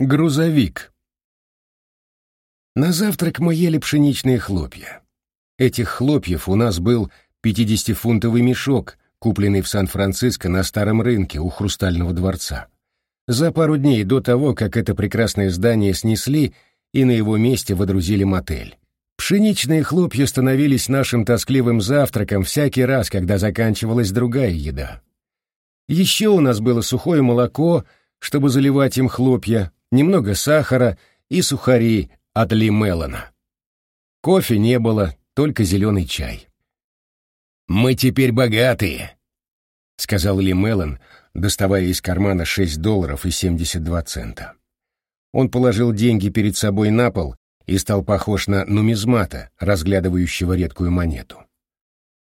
Грузовик. На завтрак мы ели пшеничные хлопья. Этих хлопьев у нас был 50-фунтовый мешок, купленный в Сан-Франциско на старом рынке у Хрустального дворца. За пару дней до того, как это прекрасное здание снесли и на его месте водрузили мотель. Пшеничные хлопья становились нашим тоскливым завтраком всякий раз, когда заканчивалась другая еда. Еще у нас было сухое молоко, чтобы заливать им хлопья, немного сахара и сухари от Ли Меллона. Кофе не было, только зеленый чай. «Мы теперь богатые», — сказал Ли Меллон, доставая из кармана 6 долларов и 72 цента. Он положил деньги перед собой на пол и стал похож на нумизмата, разглядывающего редкую монету.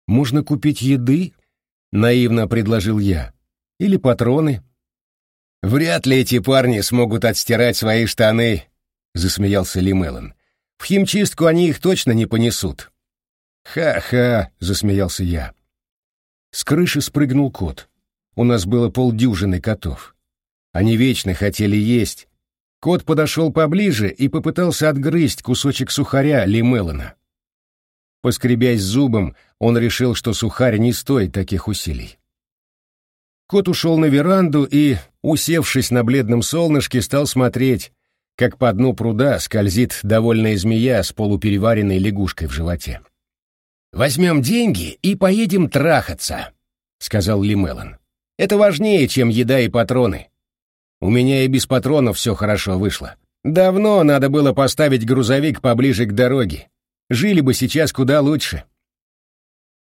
«Можно купить еды?» — наивно предложил я. «Или патроны?» «Вряд ли эти парни смогут отстирать свои штаны», — засмеялся Ли Меллон. «В химчистку они их точно не понесут». «Ха-ха», — засмеялся я. С крыши спрыгнул кот. У нас было полдюжины котов. Они вечно хотели есть. Кот подошел поближе и попытался отгрызть кусочек сухаря Ли Меллона. Поскребясь зубом, он решил, что сухарь не стоит таких усилий. Кот ушел на веранду и, усевшись на бледном солнышке, стал смотреть, как по дну пруда скользит довольная змея с полупереваренной лягушкой в животе. «Возьмем деньги и поедем трахаться», — сказал Ли Меллон. «Это важнее, чем еда и патроны. У меня и без патронов все хорошо вышло. Давно надо было поставить грузовик поближе к дороге. Жили бы сейчас куда лучше».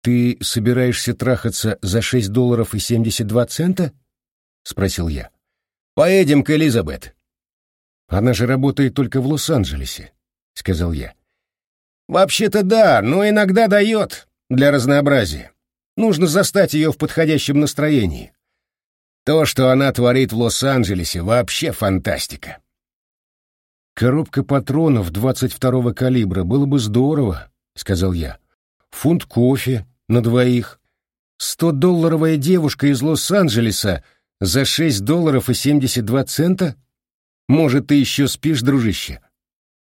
«Ты собираешься трахаться за шесть долларов и семьдесят два цента?» — спросил я. «Поедем к Элизабет». «Она же работает только в Лос-Анджелесе», — сказал я. «Вообще-то да, но иногда дает, для разнообразия. Нужно застать ее в подходящем настроении. То, что она творит в Лос-Анджелесе, вообще фантастика». «Коробка патронов 22-го калибра было бы здорово», — сказал я фунт кофе на двоих. Сто-долларовая девушка из Лос-Анджелеса за шесть долларов и семьдесят два цента? Может, ты еще спишь, дружище?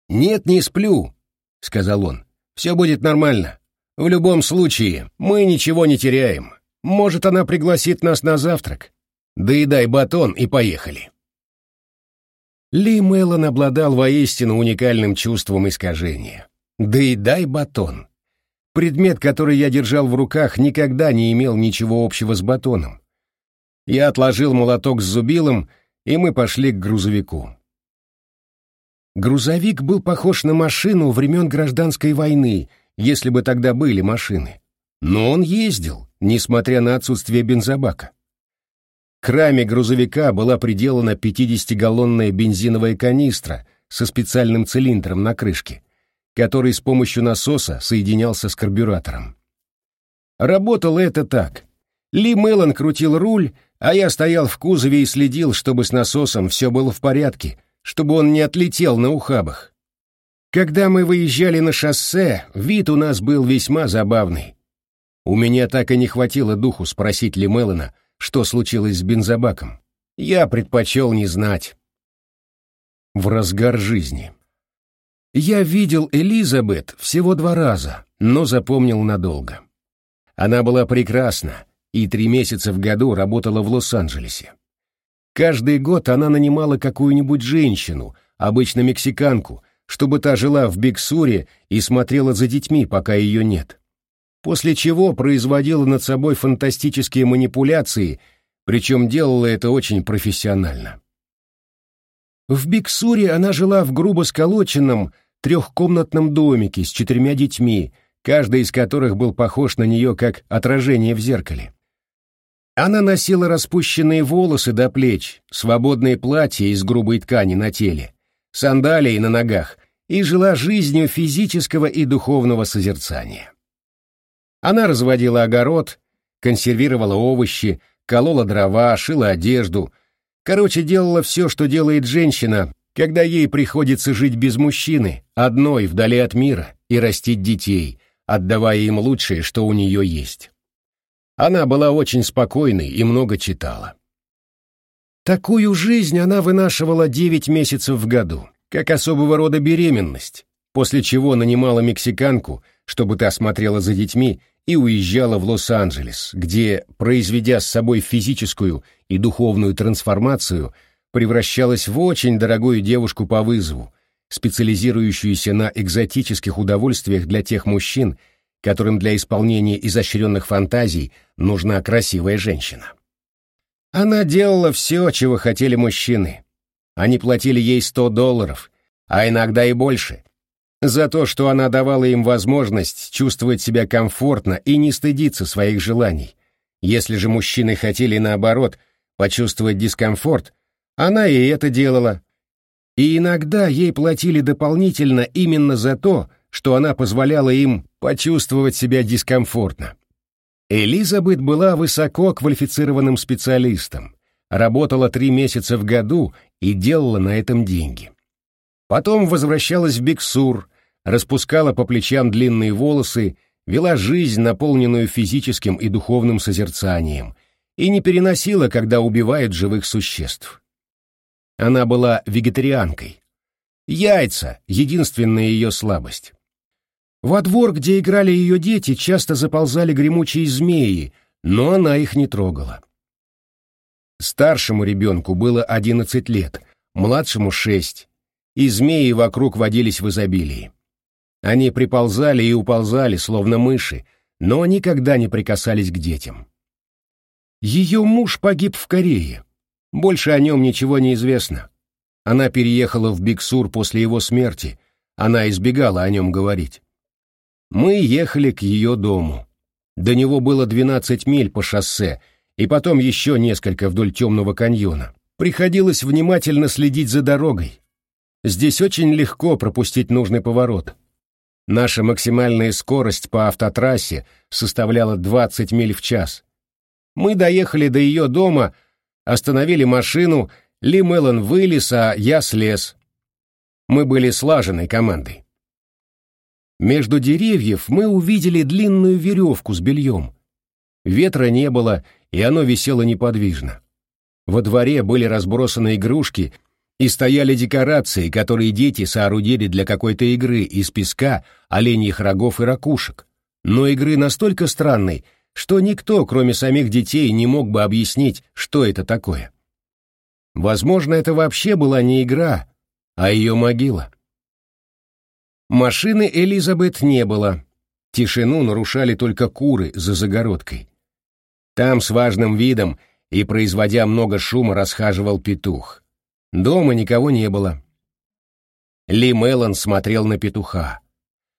Нет, не сплю, — сказал он. Все будет нормально. В любом случае, мы ничего не теряем. Может, она пригласит нас на завтрак. Доедай батон и поехали. Ли Меллон обладал воистину уникальным чувством искажения. Доедай батон. Предмет, который я держал в руках, никогда не имел ничего общего с батоном. Я отложил молоток с зубилом, и мы пошли к грузовику. Грузовик был похож на машину времен гражданской войны, если бы тогда были машины. Но он ездил, несмотря на отсутствие бензобака. К раме грузовика была приделана 50-галлонная бензиновая канистра со специальным цилиндром на крышке — который с помощью насоса соединялся с карбюратором. Работало это так. Ли Меллон крутил руль, а я стоял в кузове и следил, чтобы с насосом все было в порядке, чтобы он не отлетел на ухабах. Когда мы выезжали на шоссе, вид у нас был весьма забавный. У меня так и не хватило духу спросить Ли Меллона, что случилось с бензобаком. Я предпочел не знать. В разгар жизни. Я видел Элизабет всего два раза, но запомнил надолго. Она была прекрасна и три месяца в году работала в Лос-Анджелесе. Каждый год она нанимала какую-нибудь женщину, обычно мексиканку, чтобы та жила в Биксуре и смотрела за детьми, пока ее нет. После чего производила над собой фантастические манипуляции, причем делала это очень профессионально. В Биксуре она жила в грубо сколоченном трехкомнатном домике с четырьмя детьми, каждый из которых был похож на нее как отражение в зеркале. Она носила распущенные волосы до плеч, свободное платье из грубой ткани на теле, сандалии на ногах и жила жизнью физического и духовного созерцания. Она разводила огород, консервировала овощи, колола дрова, шила одежду, Короче, делала все, что делает женщина, когда ей приходится жить без мужчины, одной, вдали от мира, и растить детей, отдавая им лучшее, что у нее есть. Она была очень спокойной и много читала. Такую жизнь она вынашивала девять месяцев в году, как особого рода беременность, после чего нанимала мексиканку, чтобы та смотрела за детьми, и уезжала в Лос-Анджелес, где, произведя с собой физическую и духовную трансформацию, превращалась в очень дорогую девушку по вызову, специализирующуюся на экзотических удовольствиях для тех мужчин, которым для исполнения изощренных фантазий нужна красивая женщина. Она делала все, чего хотели мужчины. Они платили ей 100 долларов, а иногда и больше, за то, что она давала им возможность чувствовать себя комфортно и не стыдиться своих желаний. Если же мужчины хотели, наоборот, почувствовать дискомфорт, она и это делала. И иногда ей платили дополнительно именно за то, что она позволяла им почувствовать себя дискомфортно. Элизабет была высоко квалифицированным специалистом, работала три месяца в году и делала на этом деньги. Потом возвращалась в Биксур, распускала по плечам длинные волосы, вела жизнь, наполненную физическим и духовным созерцанием, и не переносила, когда убивают живых существ. Она была вегетарианкой. Яйца — единственная ее слабость. Во двор, где играли ее дети, часто заползали гремучие змеи, но она их не трогала. Старшему ребенку было одиннадцать лет, младшему — шесть, и змеи вокруг водились в изобилии. Они приползали и уползали, словно мыши, но никогда не прикасались к детям. Ее муж погиб в Корее. Больше о нем ничего не известно. Она переехала в Биксур после его смерти, она избегала о нем говорить. Мы ехали к ее дому. До него было 12 миль по шоссе, и потом еще несколько вдоль темного каньона. Приходилось внимательно следить за дорогой. Здесь очень легко пропустить нужный поворот. Наша максимальная скорость по автотрассе составляла 20 миль в час. Мы доехали до ее дома, остановили машину, Ли Меллон вылез, а я слез. Мы были слаженной командой. Между деревьев мы увидели длинную веревку с бельем. Ветра не было, и оно висело неподвижно. Во дворе были разбросаны игрушки — и стояли декорации, которые дети соорудили для какой-то игры из песка, оленьих рогов и ракушек. Но игры настолько странной, что никто, кроме самих детей, не мог бы объяснить, что это такое. Возможно, это вообще была не игра, а ее могила. Машины Элизабет не было. Тишину нарушали только куры за загородкой. Там с важным видом и производя много шума расхаживал петух. Дома никого не было. Ли Меллон смотрел на петуха.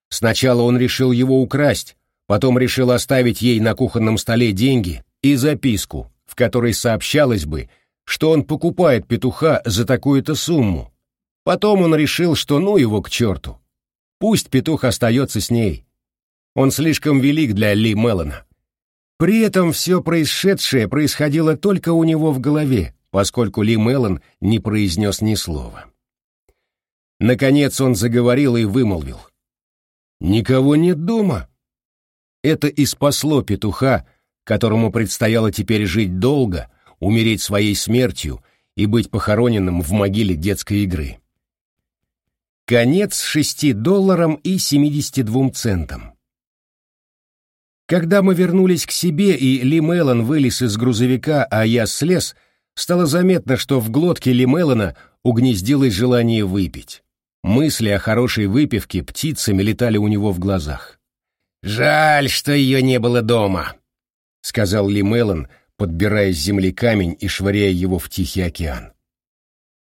Сначала он решил его украсть, потом решил оставить ей на кухонном столе деньги и записку, в которой сообщалось бы, что он покупает петуха за такую-то сумму. Потом он решил, что ну его к черту. Пусть петух остается с ней. Он слишком велик для Ли Меллона. При этом все происшедшее происходило только у него в голове, поскольку Ли Меллон не произнес ни слова. Наконец он заговорил и вымолвил. «Никого нет дома». Это и спасло петуха, которому предстояло теперь жить долго, умереть своей смертью и быть похороненным в могиле детской игры. Конец шести долларам и семидесяти двум центам. Когда мы вернулись к себе, и Ли Меллон вылез из грузовика, а я слез — стало заметно, что в глотке Лимелона угнездилось желание выпить. Мысли о хорошей выпивке птицами летали у него в глазах. «Жаль, что ее не было дома», — сказал Лимелон, подбирая с земли камень и швыряя его в Тихий океан.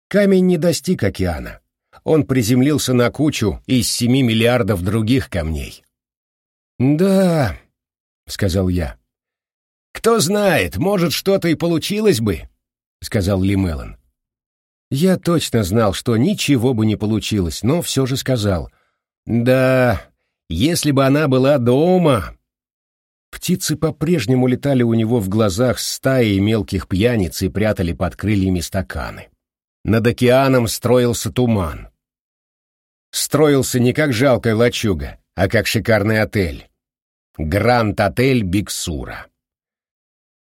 Камень не достиг океана. Он приземлился на кучу из семи миллиардов других камней. «Да», — сказал я. «Кто знает, может, что-то и получилось бы», — сказал Ли Меллон. Я точно знал, что ничего бы не получилось, но все же сказал. «Да, если бы она была дома...» Птицы по-прежнему летали у него в глазах стаи мелких пьяниц и прятали под крыльями стаканы. Над океаном строился туман. Строился не как жалкая лачуга, а как шикарный отель. Гранд-отель Биксура.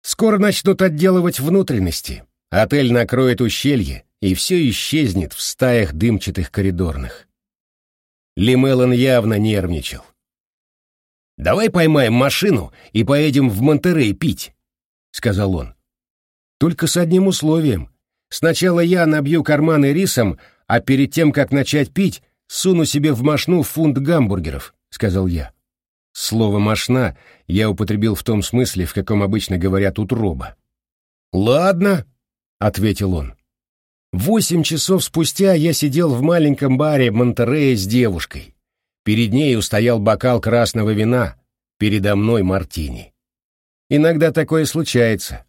Скоро начнут отделывать внутренности, отель накроет ущелье, и все исчезнет в стаях дымчатых коридорных. Ли Меллон явно нервничал. «Давай поймаем машину и поедем в Монтерей пить», — сказал он. «Только с одним условием. Сначала я набью карманы рисом, а перед тем, как начать пить, суну себе в машну фунт гамбургеров», — сказал я. Слово «машна» я употребил в том смысле, в каком обычно говорят утроба. «Ладно», — ответил он. Восемь часов спустя я сидел в маленьком баре Монтерея с девушкой. Перед ней устоял бокал красного вина, передо мной мартини. Иногда такое случается.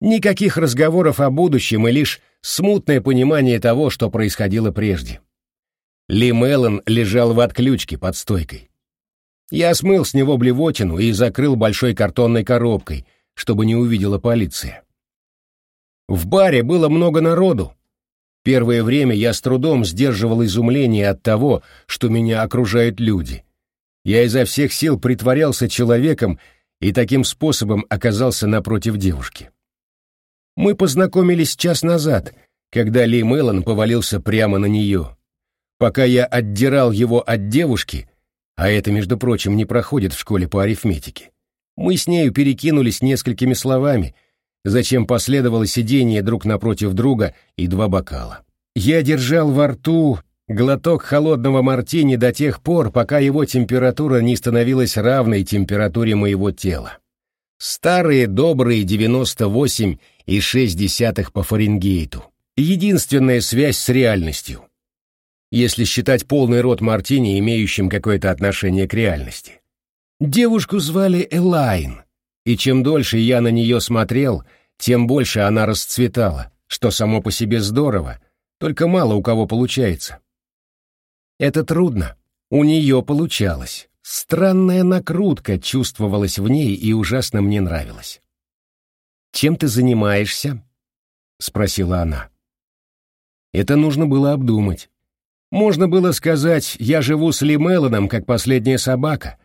Никаких разговоров о будущем и лишь смутное понимание того, что происходило прежде. Ли Меллон лежал в отключке под стойкой. Я смыл с него блевотину и закрыл большой картонной коробкой, чтобы не увидела полиция. В баре было много народу, Первое время я с трудом сдерживал изумление от того, что меня окружают люди. Я изо всех сил притворялся человеком и таким способом оказался напротив девушки. Мы познакомились час назад, когда Ли Меллон повалился прямо на нее. Пока я отдирал его от девушки, а это, между прочим, не проходит в школе по арифметике, мы с нею перекинулись несколькими словами, зачем последовало сидение друг напротив друга и два бокала. Я держал во рту глоток холодного мартини до тех пор, пока его температура не становилась равной температуре моего тела. Старые добрые 98,6 по Фаренгейту. Единственная связь с реальностью. Если считать полный рот мартини, имеющим какое-то отношение к реальности. Девушку звали Элайн, и чем дольше я на нее смотрел, тем больше она расцветала, что само по себе здорово, только мало у кого получается. Это трудно. У нее получалось. Странная накрутка чувствовалась в ней и ужасно мне нравилась. «Чем ты занимаешься?» — спросила она. Это нужно было обдумать. Можно было сказать, я живу с Ли Меллоном, как последняя собака.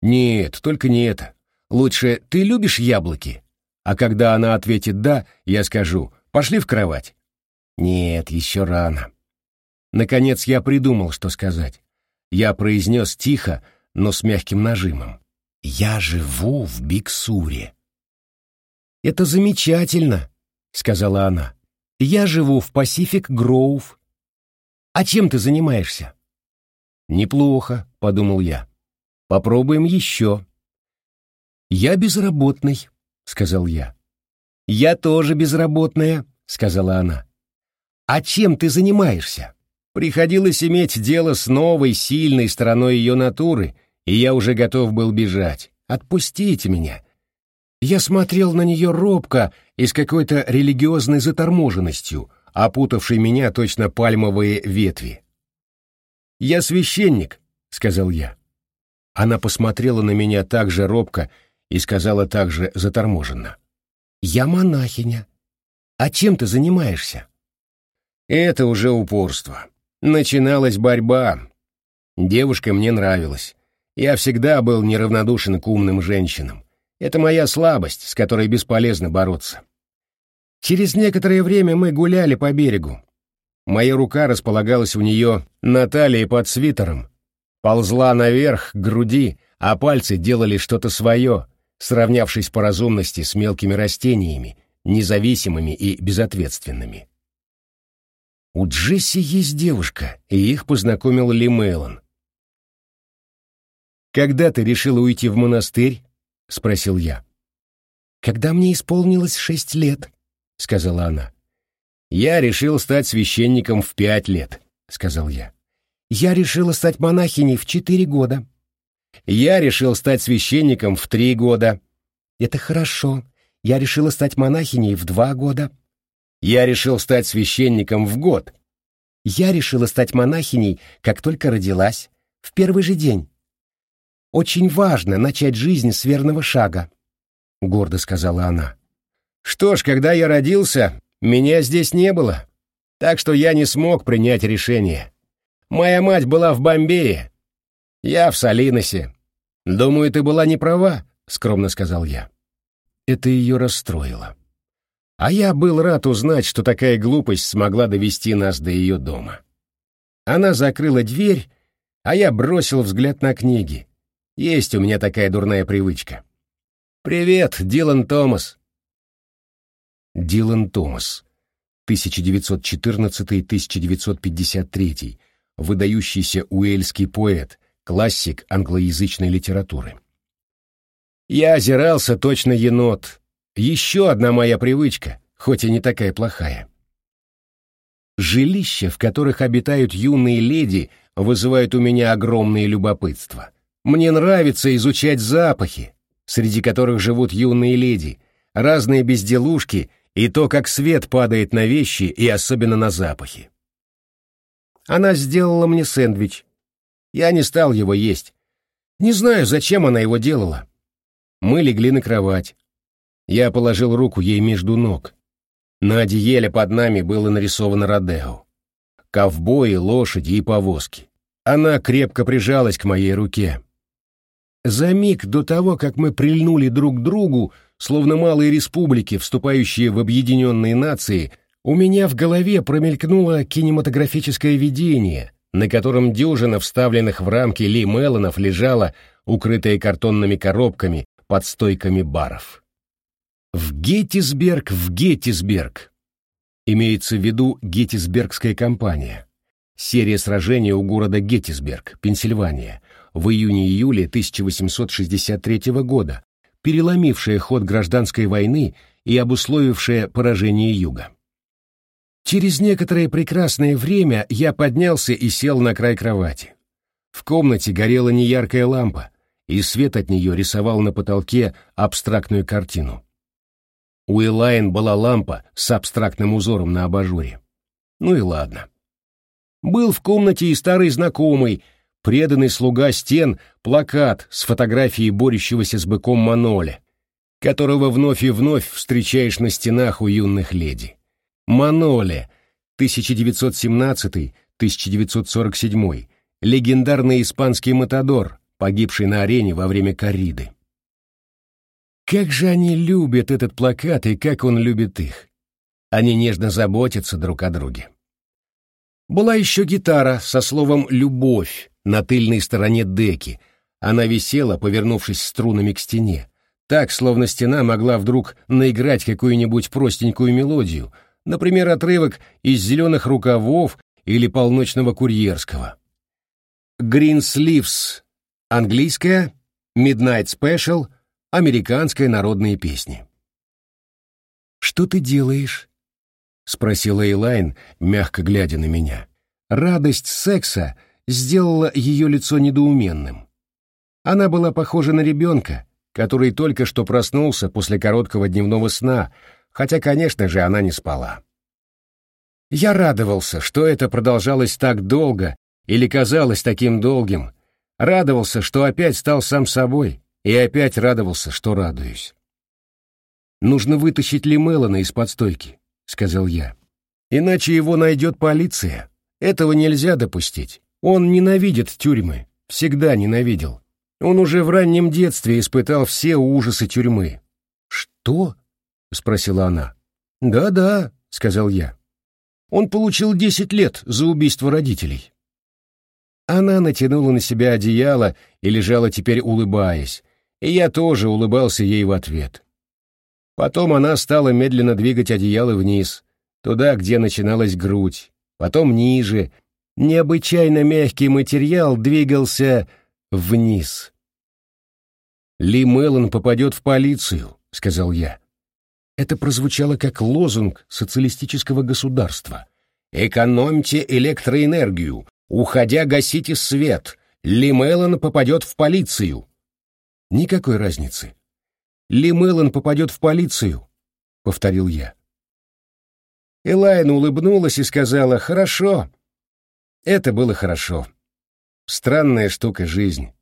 Нет, только не это. Лучше «ты любишь яблоки?» А когда она ответит «да», я скажу «пошли в кровать». Нет, еще рано. Наконец я придумал, что сказать. Я произнес тихо, но с мягким нажимом. «Я живу в Биксуре». «Это замечательно», — сказала она. «Я живу в Пасифик Гроув». «А чем ты занимаешься?» «Неплохо», — подумал я. «Попробуем еще». «Я безработный», — сказал я. «Я тоже безработная», — сказала она. «А чем ты занимаешься?» Приходилось иметь дело с новой, сильной стороной ее натуры, и я уже готов был бежать. «Отпустите меня!» Я смотрел на нее робко и с какой-то религиозной заторможенностью, опутавшей меня точно пальмовые ветви. «Я священник», — сказал я. Она посмотрела на меня так же робко и сказала так же заторможенно. «Я монахиня. А чем ты занимаешься?» Это уже упорство. Начиналась борьба. Девушка мне нравилась. Я всегда был неравнодушен к умным женщинам. Это моя слабость, с которой бесполезно бороться. Через некоторое время мы гуляли по берегу. Моя рука располагалась у нее на талии под свитером, ползла наверх к груди, а пальцы делали что-то свое, сравнявшись по разумности с мелкими растениями, независимыми и безответственными. У Джесси есть девушка, и их познакомил Ли Меллон. «Когда ты решила уйти в монастырь?» — спросил я. «Когда мне исполнилось шесть лет», — сказала она. «Я решил стать священником в пять лет», — сказал я. «Я решила стать монахиней в четыре года». «Я решил стать священником в три года». «Это хорошо. Я решила стать монахиней в два года». Я решил стать священником в год. Я решила стать монахиней, как только родилась, в первый же день. Очень важно начать жизнь с верного шага, — гордо сказала она. Что ж, когда я родился, меня здесь не было, так что я не смог принять решение. Моя мать была в Бомбее, я в Салиносе. Думаю, ты была не права, — скромно сказал я. Это ее расстроило. А я был рад узнать, что такая глупость смогла довести нас до ее дома. Она закрыла дверь, а я бросил взгляд на книги. Есть у меня такая дурная привычка. «Привет, Дилан Томас!» Дилан Томас, 1914-1953, выдающийся уэльский поэт, классик англоязычной литературы. Я озирался точно енот. Еще одна моя привычка, хоть и не такая плохая. Жилища, в которых обитают юные леди, вызывают у меня огромное любопытство. Мне нравится изучать запахи, среди которых живут юные леди, разные безделушки и то, как свет падает на вещи и особенно на запахи. Она сделала мне сэндвич. Я не стал его есть. Не знаю, зачем она его делала. Мы легли на кровать. Я положил руку ей между ног. На одеяле под нами было нарисовано Родео. Ковбои, лошади и повозки. Она крепко прижалась к моей руке. За миг до того, как мы прильнули друг к другу, словно малые республики, вступающие в объединенные нации, у меня в голове промелькнуло кинематографическое видение, на котором дюжина вставленных в рамки Ли Меллонов лежала, укрытая картонными коробками под стойками баров. В Геттисберг, в Геттисберг. Имеется в виду Геттисбергская кампания. Серия сражений у города Геттисберг, Пенсильвания, в июне-июле 1863 года, переломившая ход гражданской войны и обусловившая поражение Юга. Через некоторое прекрасное время я поднялся и сел на край кровати. В комнате горела неяркая лампа, и свет от нее рисовал на потолке абстрактную картину. У Элайн была лампа с абстрактным узором на абажуре. Ну и ладно. Был в комнате и старый знакомый, преданный слуга стен, плакат с фотографией борющегося с быком Маноля, которого вновь и вновь встречаешь на стенах у юных леди. Маноле, 1917-1947, легендарный испанский матадор, погибший на арене во время корриды. Как же они любят этот плакат и как он любит их. Они нежно заботятся друг о друге. Была еще гитара со словом «любовь» на тыльной стороне деки. Она висела, повернувшись струнами к стене. Так, словно стена могла вдруг наиграть какую-нибудь простенькую мелодию, например, отрывок из «Зеленых рукавов» или «Полночного курьерского». «Green Sleeves» — английская, «Midnight Special» — американская народные песни. «Что ты делаешь?» — спросила Эйлайн, мягко глядя на меня. Радость секса сделала ее лицо недоуменным. Она была похожа на ребенка, который только что проснулся после короткого дневного сна, хотя, конечно же, она не спала. Я радовался, что это продолжалось так долго или казалось таким долгим, радовался, что опять стал сам собой, и опять радовался, что радуюсь. «Нужно вытащить Лемелана из-под стойки», — сказал я. «Иначе его найдет полиция. Этого нельзя допустить. Он ненавидит тюрьмы, всегда ненавидел. Он уже в раннем детстве испытал все ужасы тюрьмы». «Что?» — спросила она. «Да-да», — сказал я. «Он получил десять лет за убийство родителей». Она натянула на себя одеяло и лежала теперь улыбаясь, и я тоже улыбался ей в ответ. Потом она стала медленно двигать одеяло вниз, туда, где начиналась грудь, потом ниже. Необычайно мягкий материал двигался вниз. «Ли Меллон попадет в полицию», — сказал я. Это прозвучало как лозунг социалистического государства. «Экономьте электроэнергию, уходя гасите свет, Ли Меллон попадет в полицию». Никакой разницы. Ли Меллон попадет в полицию», — повторил я. Элайн улыбнулась и сказала «Хорошо». Это было хорошо. Странная штука жизнь.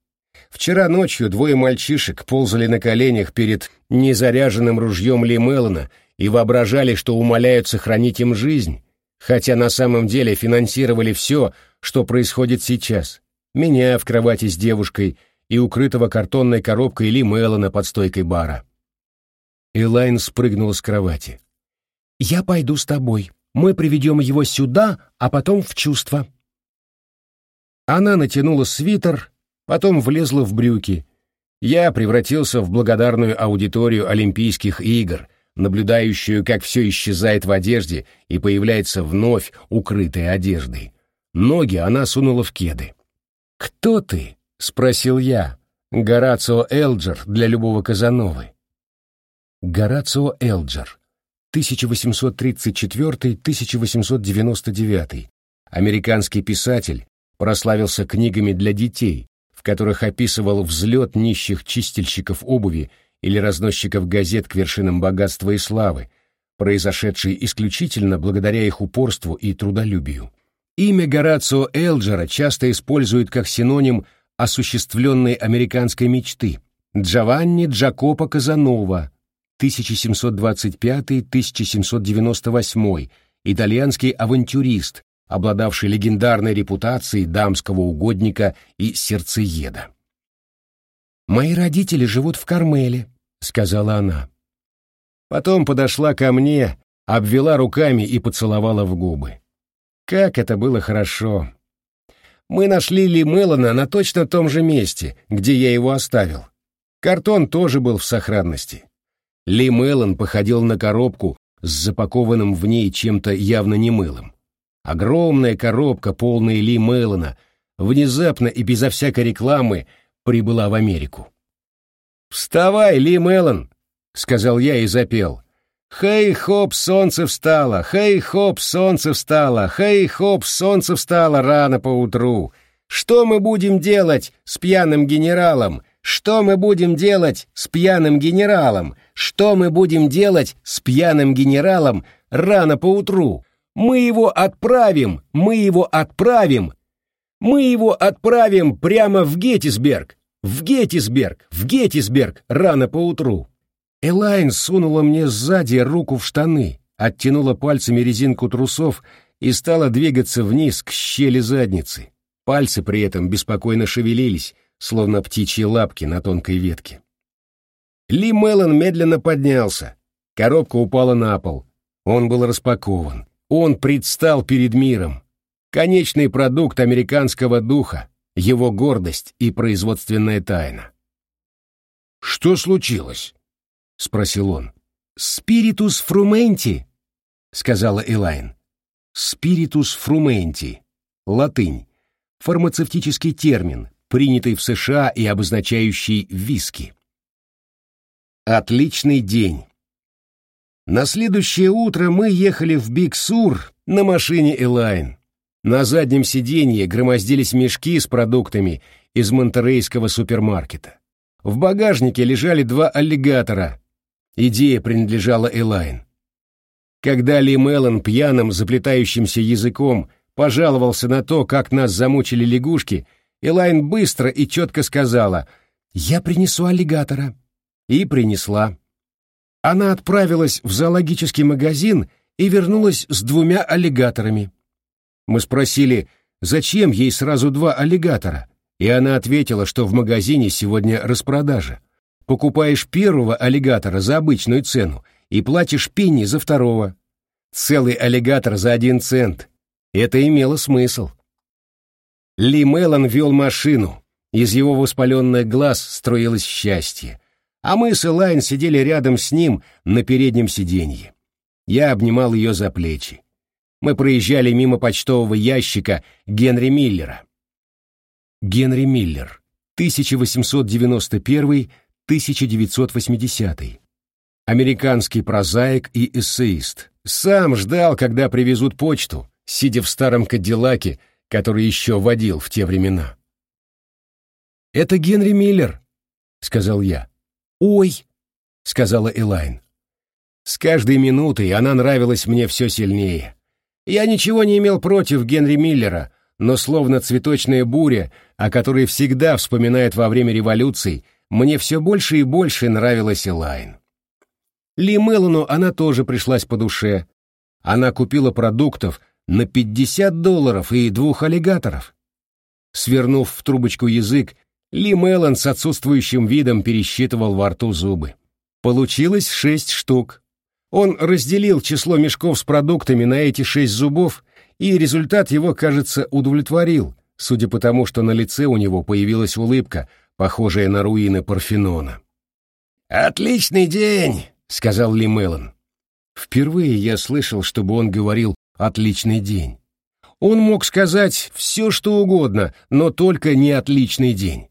Вчера ночью двое мальчишек ползали на коленях перед незаряженным ружьем Ли Меллона и воображали, что умоляют сохранить им жизнь, хотя на самом деле финансировали все, что происходит сейчас. Меня в кровати с девушкой — и укрытого картонной коробкой Ли Меллона под стойкой бара. Элайн спрыгнула с кровати. «Я пойду с тобой. Мы приведем его сюда, а потом в чувство». Она натянула свитер, потом влезла в брюки. Я превратился в благодарную аудиторию Олимпийских игр, наблюдающую, как все исчезает в одежде и появляется вновь укрытой одеждой. Ноги она сунула в кеды. «Кто ты?» — спросил я. «Горацио Элджер для любого Казановы». Горацио Элджер, 1834-1899, американский писатель, прославился книгами для детей, в которых описывал взлет нищих чистильщиков обуви или разносчиков газет к вершинам богатства и славы, произошедший исключительно благодаря их упорству и трудолюбию. Имя Горацио Элджера часто используют как синоним осуществленной американской мечты. Джованни Джакопо Казанова, 1725-1798, итальянский авантюрист, обладавший легендарной репутацией дамского угодника и сердцееда. «Мои родители живут в Кармеле», — сказала она. Потом подошла ко мне, обвела руками и поцеловала в губы. Как это было хорошо! Мы нашли Ли Мелана на точно том же месте, где я его оставил. Картон тоже был в сохранности. Ли Мелан походил на коробку с запакованным в ней чем-то явно немылым. Огромная коробка, полная Ли Мелана, внезапно и безо всякой рекламы прибыла в Америку. «Вставай, Ли Мелан!» — сказал я и запел. «Хей-хоп, солнце встало! Хей-хоп, солнце встало! Хей-хоп, солнце встало рано поутру! Что мы будем делать с пьяным генералом? Что мы будем делать с пьяным генералом? Что мы будем делать с пьяным генералом рано поутру? Мы его отправим! Мы его отправим! Мы его отправим прямо в Геттисберг! В Геттисберг! В Геттисберг рано поутру!» Элайн сунула мне сзади руку в штаны, оттянула пальцами резинку трусов и стала двигаться вниз к щели задницы. Пальцы при этом беспокойно шевелились, словно птичьи лапки на тонкой ветке. Ли Меллон медленно поднялся. Коробка упала на пол. Он был распакован. Он предстал перед миром. Конечный продукт американского духа, его гордость и производственная тайна. «Что случилось?» — спросил он. «Спиритус фрументи», — сказала Элайн. «Спиритус фрументи. Латынь. Фармацевтический термин, принятый в США и обозначающий виски. Отличный день. На следующее утро мы ехали в Биг-Сур на машине Элайн. На заднем сиденье громоздились мешки с продуктами из монтерейского супермаркета. В багажнике лежали два аллигатора, Идея принадлежала Элайн. Когда Ли Меллон пьяным, заплетающимся языком пожаловался на то, как нас замучили лягушки, Элайн быстро и четко сказала «Я принесу аллигатора». И принесла. Она отправилась в зоологический магазин и вернулась с двумя аллигаторами. Мы спросили, зачем ей сразу два аллигатора, и она ответила, что в магазине сегодня распродажа покупаешь первого аллигатора за обычную цену и платишь пенни за второго. Целый аллигатор за один цент. Это имело смысл. Ли Меллон вел машину, из его воспаленных глаз строилось счастье, а мы с Элайн сидели рядом с ним на переднем сиденье. Я обнимал ее за плечи. Мы проезжали мимо почтового ящика Генри Миллера. Генри Миллер, 1891 1980. Американский прозаик и эссеист. Сам ждал, когда привезут почту, сидя в старом кадиллаке, который еще водил в те времена. «Это Генри Миллер», — сказал я. «Ой», — сказала Элайн. С каждой минутой она нравилась мне все сильнее. Я ничего не имел против Генри Миллера, но словно цветочная буря, о которой всегда вспоминают во время революций, мне все больше и больше нравилась Элайн. Ли Мелану она тоже пришлась по душе. Она купила продуктов на 50 долларов и двух аллигаторов. Свернув в трубочку язык, Ли Мелан с отсутствующим видом пересчитывал во рту зубы. Получилось шесть штук. Он разделил число мешков с продуктами на эти шесть зубов, и результат его, кажется, удовлетворил, судя по тому, что на лице у него появилась улыбка, похожая на руины Парфенона. «Отличный день!» — сказал Ли Меллон. Впервые я слышал, чтобы он говорил «отличный день». Он мог сказать все, что угодно, но только не «отличный день».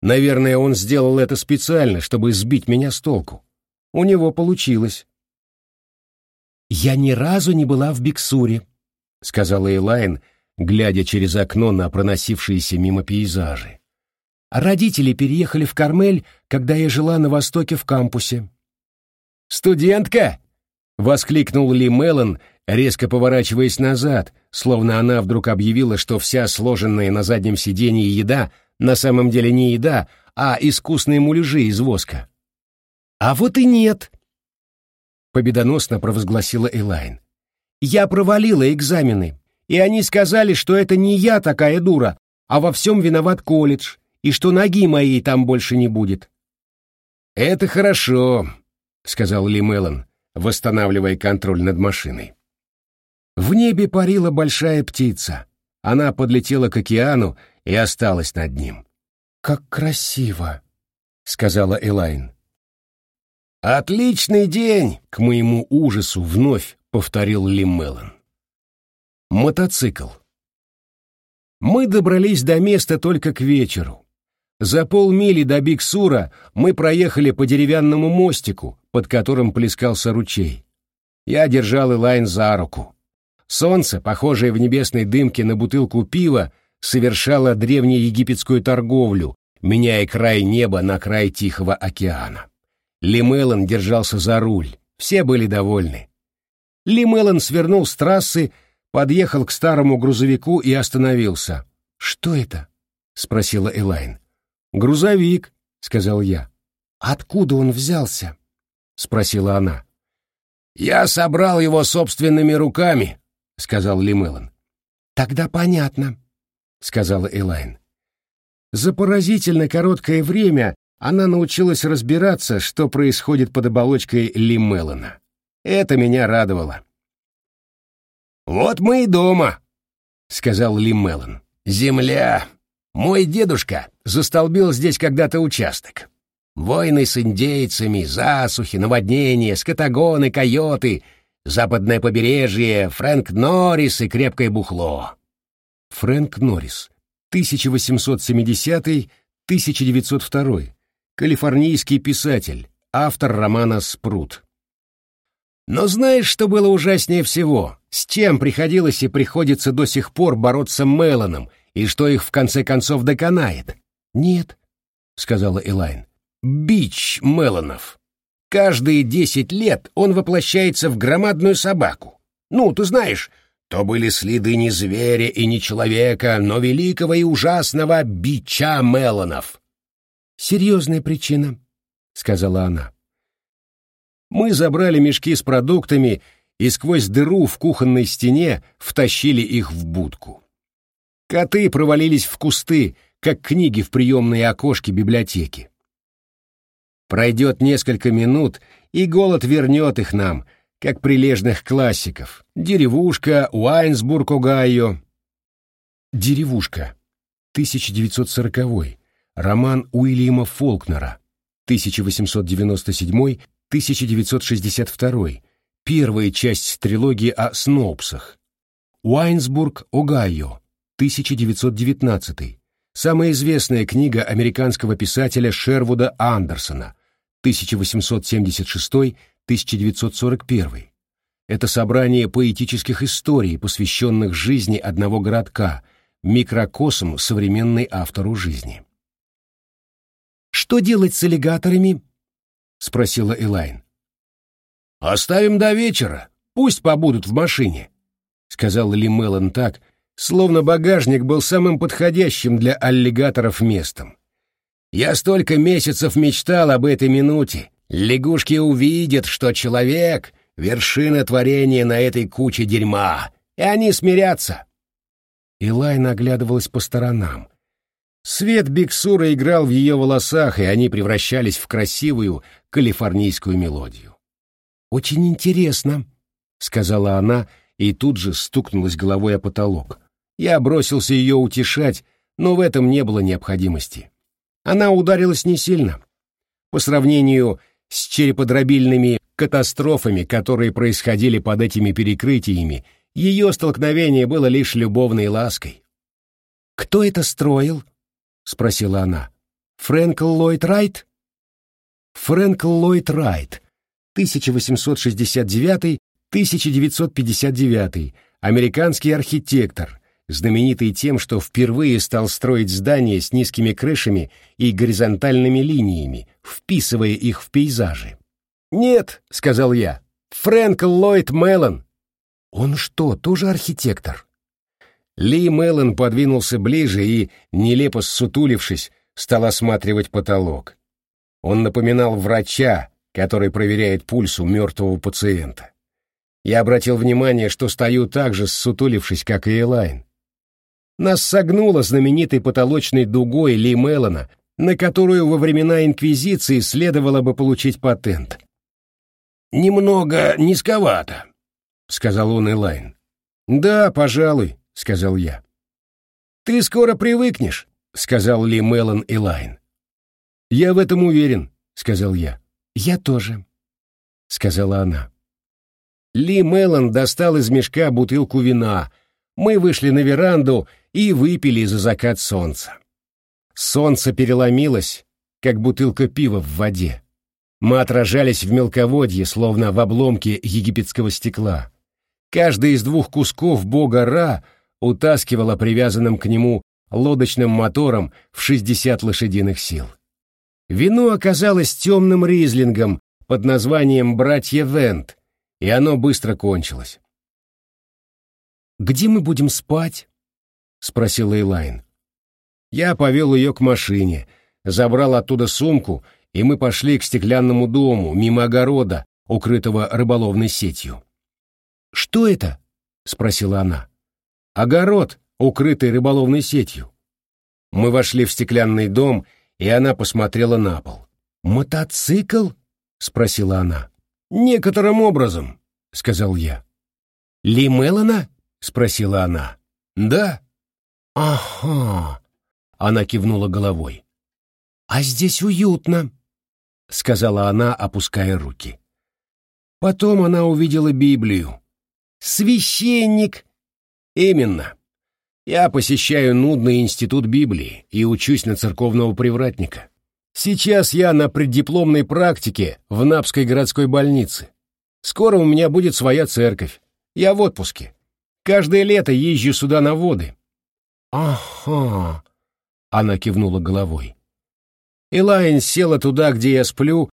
Наверное, он сделал это специально, чтобы сбить меня с толку. У него получилось. «Я ни разу не была в Биксуре», — сказала Элайн, глядя через окно на проносившиеся мимо пейзажи. «Родители переехали в Кармель, когда я жила на востоке в кампусе». «Студентка!» — воскликнул Ли Меллон, резко поворачиваясь назад, словно она вдруг объявила, что вся сложенная на заднем сиденье еда на самом деле не еда, а искусные муляжи из воска. «А вот и нет!» — победоносно провозгласила Элайн. «Я провалила экзамены, и они сказали, что это не я такая дура, а во всем виноват колледж, и что ноги моей там больше не будет». «Это хорошо», — сказал Ли Меллон, восстанавливая контроль над машиной. В небе парила большая птица. Она подлетела к океану и осталась над ним. «Как красиво!» — сказала Элайн. «Отличный день!» — к моему ужасу вновь повторил Ли Меллон. Мотоцикл. Мы добрались до места только к вечеру. За полмили до Биксура мы проехали по деревянному мостику, под которым плескался ручей. Я держал Элайн за руку. Солнце, похожее в небесной дымке на бутылку пива, совершало древнеегипетскую торговлю, меняя край неба на край Тихого океана. Лимелон держался за руль, все были довольны. Лимелон свернул с трассы, подъехал к старому грузовику и остановился. «Что это?» — спросила Элайн. «Грузовик», — сказал я. «Откуда он взялся?» — спросила она. «Я собрал его собственными руками», — сказал Лимелон. «Тогда понятно», — сказала Элайн. За поразительно короткое время она научилась разбираться, что происходит под оболочкой Ли Меллона. Это меня радовало. «Вот мы и дома», — сказал Ли Меллон. «Земля. Мой дедушка застолбил здесь когда-то участок. Войны с индейцами, засухи, наводнения, скотагоны, койоты, западное побережье, Фрэнк Норрис и крепкое бухло. Фрэнк Норрис, 1870-1902, калифорнийский писатель, автор романа «Спрут». Но знаешь, что было ужаснее всего? С чем приходилось и приходится до сих пор бороться Меланом, и что их в конце концов доконает? Нет, — сказала Элайн. Бич Меланов. Каждые десять лет он воплощается в громадную собаку. Ну, ты знаешь, то были следы не зверя и не человека, но великого и ужасного бича Меланов. «Серьезная причина», — сказала она. Мы забрали мешки с продуктами и сквозь дыру в кухонной стене втащили их в будку. Коты провалились в кусты, как книги в приемные окошки библиотеки. Пройдет несколько минут, и голод вернет их нам — как прилежных классиков. Деревушка, Уайнсбург, Огайо. Деревушка. 1940. Роман Уильяма Фолкнера. 1897-1962. Первая часть трилогии о Сноупсах. Уайнсбург, Огайо. 1919. Самая известная книга американского писателя Шервуда Андерсона. 1876 1941. Это собрание поэтических историй, посвященных жизни одного городка, микрокосм современной автору жизни. «Что делать с аллигаторами?» — спросила Элайн. «Оставим до вечера, пусть побудут в машине», — сказал Ли Меллон так, словно багажник был самым подходящим для аллигаторов местом. «Я столько месяцев мечтал об этой минуте, Лягушки увидят, что человек — вершина творения на этой куче дерьма, и они смирятся. Илай наглядывалась по сторонам. Свет Биксура играл в ее волосах, и они превращались в красивую калифорнийскую мелодию. «Очень интересно», — сказала она и тут же стукнулась головой о потолок. Я бросился ее утешать, но в этом не было необходимости. Она ударилась не сильно. По сравнению с череподробильными катастрофами, которые происходили под этими перекрытиями, ее столкновение было лишь любовной лаской. «Кто это строил?» — спросила она. «Фрэнк Ллойд Райт?» Фрэнк Ллойд Райт, 1869-1959, американский архитектор, знаменитый тем, что впервые стал строить здания с низкими крышами и горизонтальными линиями, вписывая их в пейзажи. «Нет», — сказал я, — «Фрэнк Ллойд Меллон». «Он что, тоже архитектор?» Ли Меллон подвинулся ближе и, нелепо ссутулившись, стал осматривать потолок. Он напоминал врача, который проверяет пульс у мертвого пациента. Я обратил внимание, что стою так же, ссутулившись, как и Элайн. Нас согнуло знаменитой потолочной дугой Ли Меллона, на которую во времена Инквизиции следовало бы получить патент. «Немного низковато», — сказал он Элайн. «Да, пожалуй», — сказал я. «Ты скоро привыкнешь», — сказал Ли Меллон Элайн. «Я в этом уверен», — сказал я. «Я тоже», — сказала она. Ли Меллон достал из мешка бутылку вина. Мы вышли на веранду и выпили за закат солнца. Солнце переломилось, как бутылка пива в воде. Мы отражались в мелководье, словно в обломке египетского стекла. Каждый из двух кусков бога Ра утаскивала привязанным к нему лодочным мотором в 60 лошадиных сил. Вино оказалось темным ризлингом под названием «Братья Вент», и оно быстро кончилось. «Где мы будем спать?» — спросила Эйлайн. Я повел ее к машине, забрал оттуда сумку, и мы пошли к стеклянному дому, мимо огорода, укрытого рыболовной сетью. «Что это?» — спросила она. «Огород, укрытый рыболовной сетью». Мы вошли в стеклянный дом, и она посмотрела на пол. «Мотоцикл?» — спросила она. «Некоторым образом», — сказал я. «Ли Меллона?» — спросила она. «Да». «Ага», — она кивнула головой. «А здесь уютно», — сказала она, опуская руки. Потом она увидела Библию. «Священник!» «Именно. Я посещаю нудный институт Библии и учусь на церковного привратника. Сейчас я на преддипломной практике в Напской городской больнице. Скоро у меня будет своя церковь. Я в отпуске. Каждое лето езжу сюда на воды. «Ага», — она кивнула головой. Элайн села туда, где я сплю,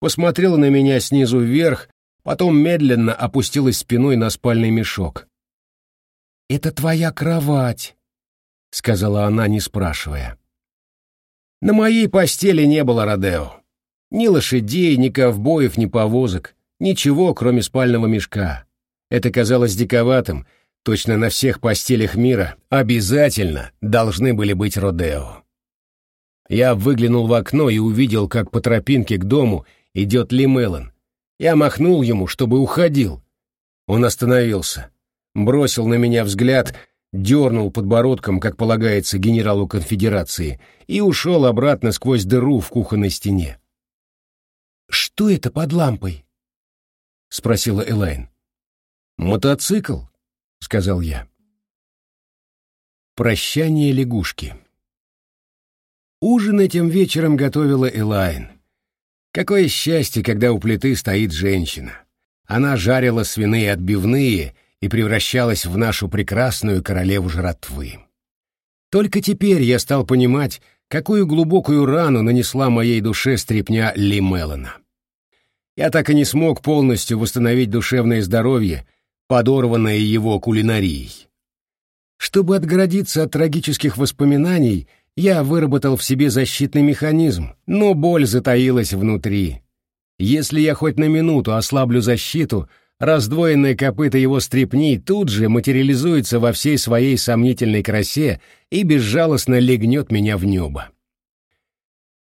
посмотрела на меня снизу вверх, потом медленно опустилась спиной на спальный мешок. «Это твоя кровать», — сказала она, не спрашивая. На моей постели не было Родео. Ни лошадей, ни ковбоев, ни повозок, ничего, кроме спального мешка. Это казалось диковатым, Точно на всех постелях мира обязательно должны были быть Родео. Я выглянул в окно и увидел, как по тропинке к дому идет Ли Меллон. Я махнул ему, чтобы уходил. Он остановился, бросил на меня взгляд, дернул подбородком, как полагается генералу конфедерации, и ушел обратно сквозь дыру в кухонной стене. «Что это под лампой?» — спросила Элайн. «Мотоцикл», — сказал я. Прощание лягушки. Ужин этим вечером готовила Элайн. Какое счастье, когда у плиты стоит женщина. Она жарила свиные отбивные и превращалась в нашу прекрасную королеву жратвы. Только теперь я стал понимать, какую глубокую рану нанесла моей душе стрепня Ли Меллона. Я так и не смог полностью восстановить душевное здоровье, подорванное его кулинарией. Чтобы отгородиться от трагических воспоминаний, я выработал в себе защитный механизм, но боль затаилась внутри. Если я хоть на минуту ослаблю защиту, раздвоенное копыто его стрепни тут же материализуется во всей своей сомнительной красе и безжалостно легнет меня в небо.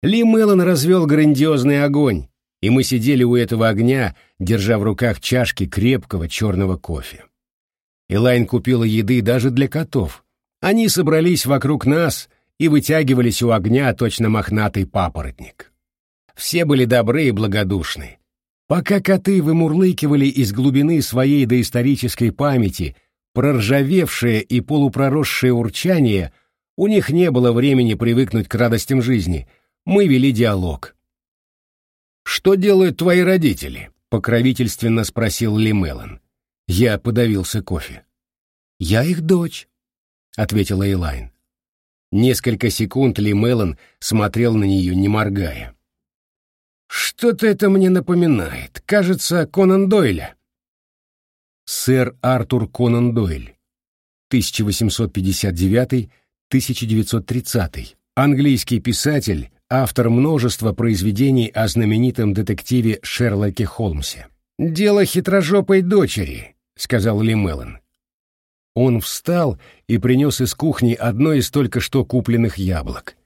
Ли Меллон развел грандиозный огонь, и мы сидели у этого огня, держа в руках чашки крепкого черного кофе. Элайн купила еды даже для котов. Они собрались вокруг нас и вытягивались у огня точно мохнатый папоротник. Все были добры и благодушны. Пока коты вымурлыкивали из глубины своей доисторической памяти проржавевшее и полупроросшее урчание, у них не было времени привыкнуть к радостям жизни. Мы вели диалог. «Что делают твои родители?» — покровительственно спросил Ли Меллон. Я подавился кофе. «Я их дочь», — ответила Элайн. Несколько секунд Ли Меллон смотрел на нее, не моргая. «Что-то это мне напоминает. Кажется, Конан Дойля». Сэр Артур Конан Дойль, 1859-1930, английский писатель, автор множества произведений о знаменитом детективе Шерлоке Холмсе. «Дело хитрожопой дочери», — сказал Ли. Он встал и принес из кухни одно из только что купленных яблок,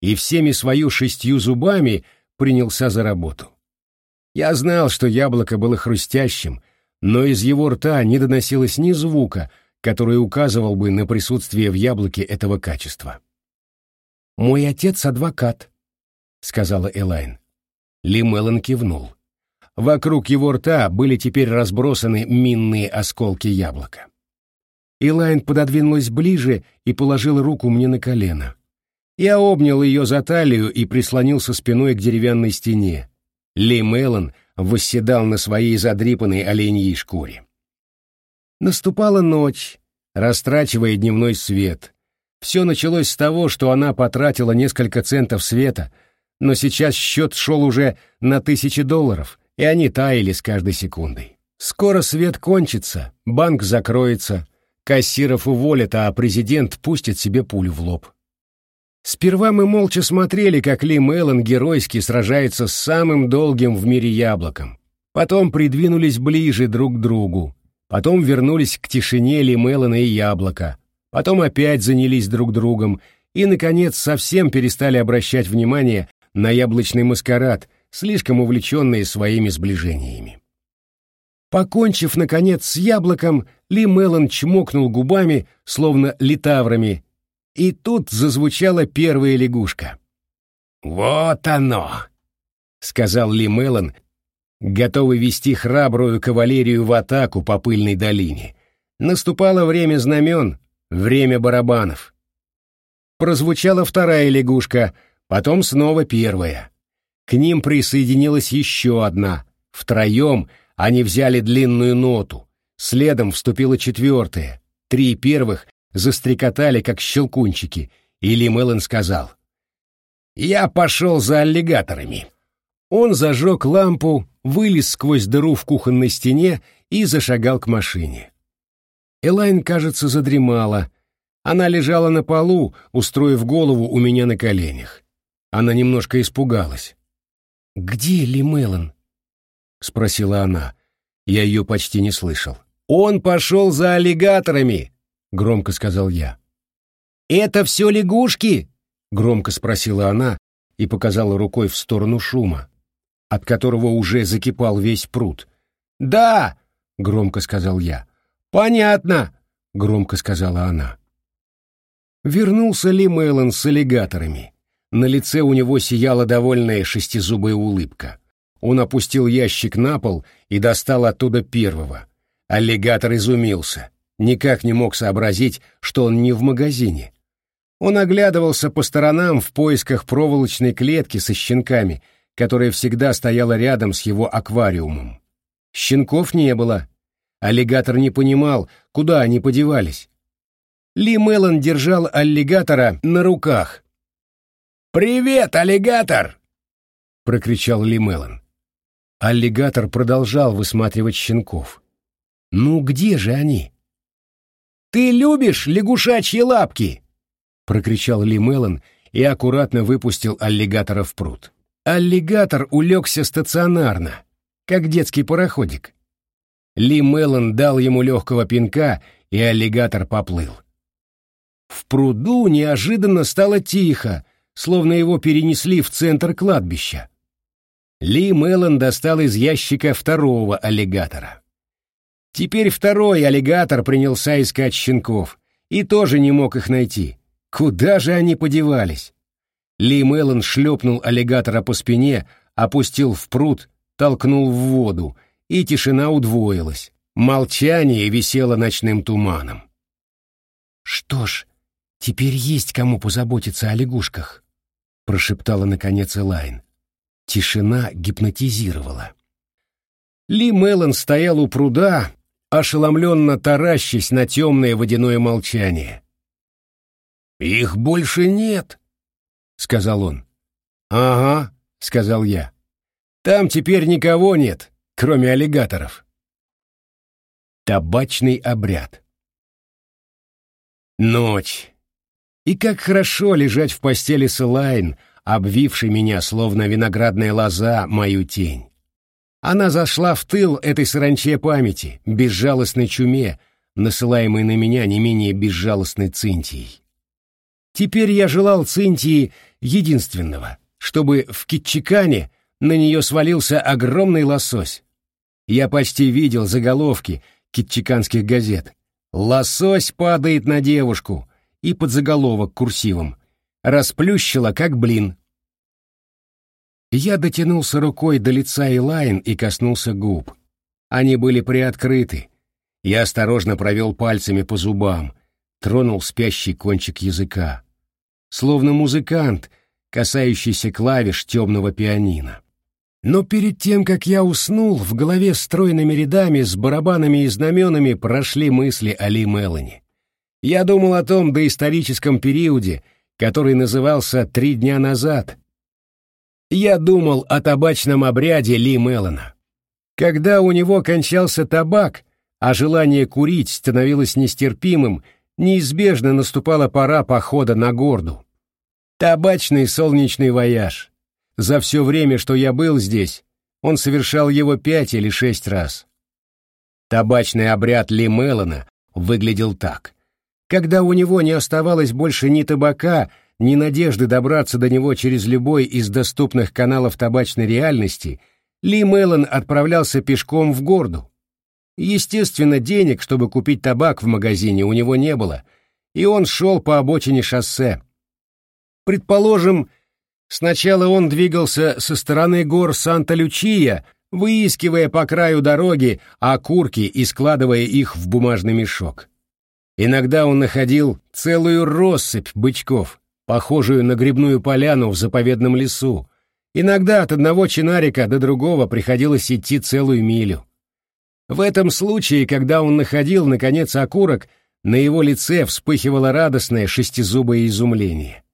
и всеми свою шестью зубами принялся за работу. Я знал, что яблоко было хрустящим, но из его рта не доносилось ни звука, который указывал бы на присутствие в яблоке этого качества. «Мой отец — адвокат», — сказала Элайн. Ли кивнул. Вокруг его рта были теперь разбросаны минные осколки яблока. Элайн пододвинулась ближе и положила руку мне на колено. Я обнял ее за талию и прислонился спиной к деревянной стене. Ли Меллон восседал на своей задрипанной оленьей шкуре. Наступала ночь, растрачивая дневной свет. Все началось с того, что она потратила несколько центов света — но сейчас счет шел уже на тысячи долларов, и они таяли с каждой секундой. Скоро свет кончится, банк закроется, кассиров уволят, а президент пустит себе пулю в лоб. Сперва мы молча смотрели, как Ли Меллон геройски сражается с самым долгим в мире яблоком. Потом придвинулись ближе друг к другу. Потом вернулись к тишине Ли Меллона и яблока. Потом опять занялись друг другом и, наконец, совсем перестали обращать внимание на яблочный маскарад, слишком увлеченные своими сближениями. Покончив, наконец, с яблоком, Ли Меллон чмокнул губами, словно литаврами, и тут зазвучала первая лягушка. «Вот оно!» — сказал Ли Меллон, готовый вести храбрую кавалерию в атаку по пыльной долине. Наступало время знамен, время барабанов. Прозвучала вторая лягушка — потом снова первая. К ним присоединилась еще одна. Втроем они взяли длинную ноту. Следом вступила четвертая. Три первых застрекотали, как щелкунчики, и Ли Меллен сказал. «Я пошел за аллигаторами». Он зажег лампу, вылез сквозь дыру в кухонной стене и зашагал к машине. Элайн, кажется, задремала. Она лежала на полу, устроив голову у меня на коленях. Она немножко испугалась. «Где Ли Меллон?» — спросила она. Я ее почти не слышал. «Он пошел за аллигаторами!» — громко сказал я. «Это все лягушки?» — громко спросила она и показала рукой в сторону шума, от которого уже закипал весь пруд. «Да!» — громко сказал я. «Понятно!» — громко сказала она. Вернулся Ли Меллон с аллигаторами. На лице у него сияла довольная шестизубая улыбка. Он опустил ящик на пол и достал оттуда первого. Аллигатор изумился. Никак не мог сообразить, что он не в магазине. Он оглядывался по сторонам в поисках проволочной клетки со щенками, которая всегда стояла рядом с его аквариумом. Щенков не было. Аллигатор не понимал, куда они подевались. Ли Меллон держал аллигатора на руках, «Привет, аллигатор!» — прокричал Ли Меллон. Аллигатор продолжал высматривать щенков. «Ну где же они?» «Ты любишь лягушачьи лапки?» — прокричал Ли Меллон и аккуратно выпустил аллигатора в пруд. Аллигатор улегся стационарно, как детский пароходик. Ли Меллон дал ему легкого пинка, и аллигатор поплыл. В пруду неожиданно стало тихо, словно его перенесли в центр кладбища. Ли Меллон достал из ящика второго аллигатора. Теперь второй аллигатор принялся искать щенков и тоже не мог их найти. Куда же они подевались? Ли Меллон шлепнул аллигатора по спине, опустил в пруд, толкнул в воду, и тишина удвоилась. Молчание висело ночным туманом. «Что ж, теперь есть кому позаботиться о лягушках», — прошептала наконец Элайн. Тишина гипнотизировала. Ли Меллон стоял у пруда, ошеломленно таращась на темное водяное молчание. «Их больше нет», — сказал он. «Ага», — сказал я. «Там теперь никого нет, кроме аллигаторов». Табачный обряд. Ночь. И как хорошо лежать в постели с Элайн, обвившей меня, словно виноградная лоза, мою тень. Она зашла в тыл этой саранче памяти, безжалостной чуме, насылаемой на меня не менее безжалостной Цинтией. Теперь я желал Цинтии единственного, чтобы в Китчикане на нее свалился огромный лосось. Я почти видел заголовки китчиканских газет. «Лосось падает на девушку» и подзаголовок курсивом. Расплющила, как блин. Я дотянулся рукой до лица Элайн и коснулся губ. Они были приоткрыты. Я осторожно провел пальцами по зубам, тронул спящий кончик языка. Словно музыкант, касающийся клавиш темного пианино. Но перед тем, как я уснул, в голове стройными рядами с барабанами и знаменами прошли мысли о Ли Мелани. Я думал о том доисторическом периоде, который назывался «Три дня назад», я думал о табачном обряде Ли Меллона. Когда у него кончался табак, а желание курить становилось нестерпимым, неизбежно наступала пора похода на горду. Табачный солнечный вояж. За все время, что я был здесь, он совершал его пять или шесть раз. Табачный обряд Ли Меллона выглядел так. Когда у него не оставалось больше ни табака, ни надежды добраться до него через любой из доступных каналов табачной реальности, Ли Меллон отправлялся пешком в Горду. Естественно, денег, чтобы купить табак в магазине, у него не было, и он шел по обочине шоссе. Предположим, сначала он двигался со стороны гор Санта-Лючия, выискивая по краю дороги окурки и складывая их в бумажный мешок. Иногда он находил целую россыпь бычков, похожую на грибную поляну в заповедном лесу. Иногда от одного чинарика до другого приходилось идти целую милю. В этом случае, когда он находил, наконец, окурок, на его лице вспыхивало радостное шестизубое изумление.